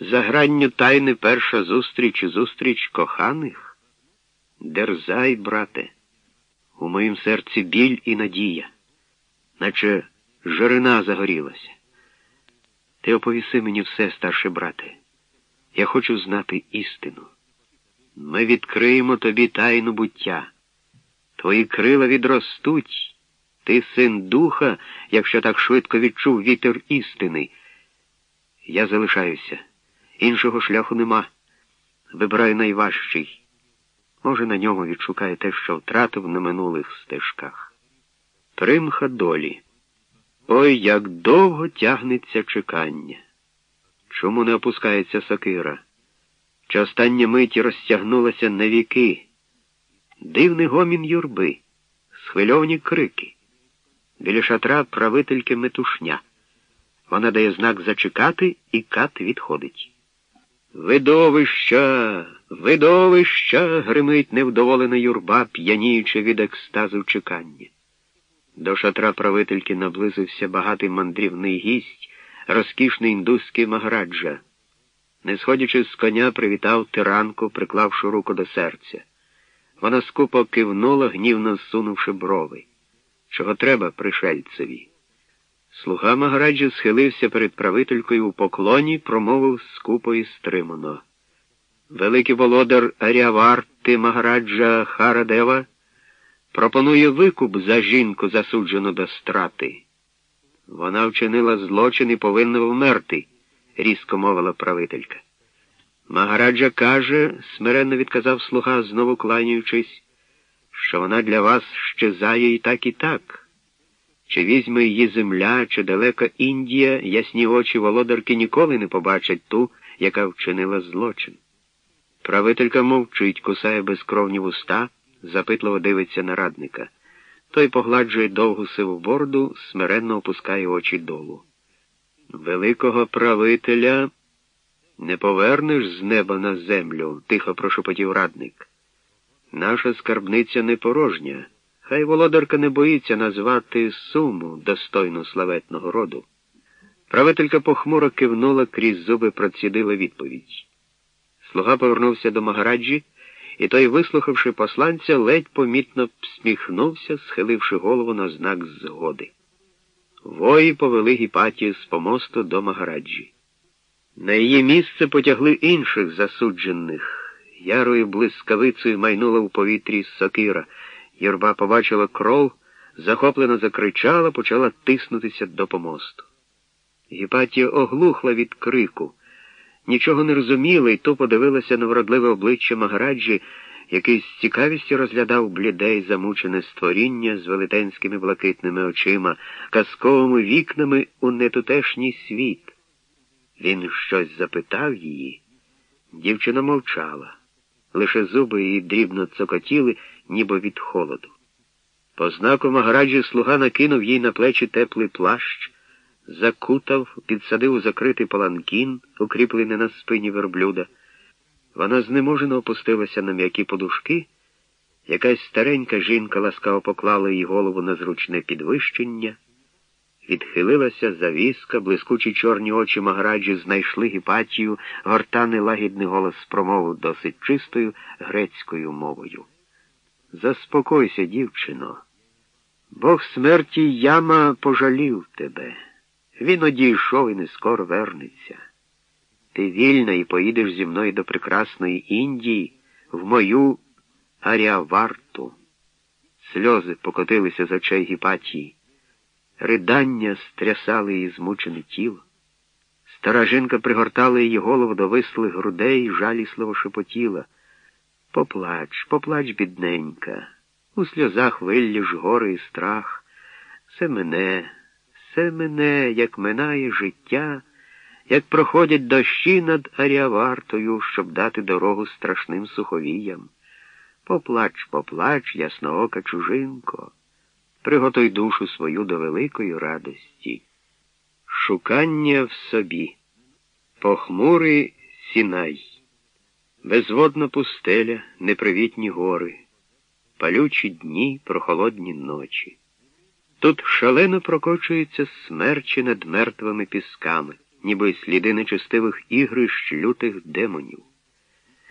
За гранню тайни перша зустріч і зустріч коханих? Дерзай, брате, у моїм серці біль і надія, наче жарина загорілася. Ти оповіси мені все, старший брате. Я хочу знати істину. Ми відкриємо тобі тайну буття. Твої крила відростуть. Ти син духа, якщо так швидко відчув вітер істини. Я залишаюся. Іншого шляху нема. Вибираю найважчий. Може, на ньому відшукаю те, що втратив на минулих стежках. Примха долі. Ой, як довго тягнеться чекання. Чому не опускається сокира? Чи остання миті розтягнулася на віки? Дивний гомін юрби, схвильовані крики. Біля шатра правительки метушня. Вона дає знак зачекати, і кат відходить. Видовища, видовища, гримить невдоволена юрба, п'яніючи від екстазу чекання. До шатра правительки наблизився багатий мандрівний гість, розкішний індуський Маграджа. Не сходячи з коня, привітав тиранку, приклавши руку до серця. Вона скупо кивнула, гнівно зсунувши брови. Чого треба пришельцеві? Слуга Магараджа схилився перед правителькою у поклоні, промовив скупо і стримано. Великий володар Аряварти Магараджа Харадева пропонує викуп за жінку, засуджену до страти. Вона вчинила злочин і повинна вмерти, різко мовила правителька. Магараджа каже, смиренно відказав слуга, знову кланяючись, що вона для вас щезає і так, і так. Чи візьме її земля, чи далека Індія, ясні очі володарки ніколи не побачать ту, яка вчинила злочин. Правителька мовчить, кусає безкровні вуста, запитливо дивиться на радника. Той погладжує довгу сиву борду, смиренно опускає очі долу. Великого правителя не повернеш з неба на землю, тихо прошепотів радник. Наша скарбниця не порожня. Хай володарка не боїться назвати суму достойну славетного роду. Правителька похмуро кивнула крізь зуби, процідила відповідь. Слуга повернувся до Магараджі, і той, вислухавши посланця, ледь помітно всміхнувся, схиливши голову на знак згоди. Вої повели Гіпатію з помосту до Магараджі. На її місце потягли інших засуджених. Ярою блискавицею майнула в повітрі сокира. Юрба побачила кров, захоплено закричала, почала тиснутися до помосту. Гіпатія оглухла від крику, нічого не розуміла і то подивилася на вродливе обличчя Магараджі, який з цікавістю розглядав бліде й замучене створіння з велетенськими блакитними очима, казковими вікнами у нетутешній світ. Він щось запитав її. Дівчина мовчала. Лише зуби її дрібно цокотіли, ніби від холоду. По знаку Магараджі слуга накинув їй на плечі теплий плащ, закутав, підсадив у закритий паланкін, укріплений на спині верблюда. Вона знеможено опустилася на м'які подушки. Якась старенька жінка ласкаво поклала їй голову на зручне підвищення. Відхилилася завіска, блискучі чорні очі Магараджі знайшли гіпатію, гортаний лагідний голос промовив досить чистою грецькою мовою. Заспокойся, дівчино. Бог смерті яма пожалів тебе. Він одійшов і не скоро вернеться. Ти вільна і поїдеш зі мною до прекрасної Індії, в мою Аріаварту. Сльози покотилися з очей гіпатії. Ридання стрясали її змучене тіло. Стара жінка пригортала її голову до вислих грудей і жалісливо шепотіла. Поплач, поплач, бідненька, у сльозах вилліж гори і страх. Все мене, все мене, як минає життя, як проходять дощі над аріавартою, щоб дати дорогу страшним суховіям. Поплач, поплач, ясноока чужинко приготуй душу свою до великої радості. Шукання в собі, похмурий сінай, безводна пустеля, непривітні гори, палючі дні, прохолодні ночі. Тут шалено прокочуються смерчі над мертвими пісками. ніби сліди нечестивих ігрищ лютих демонів.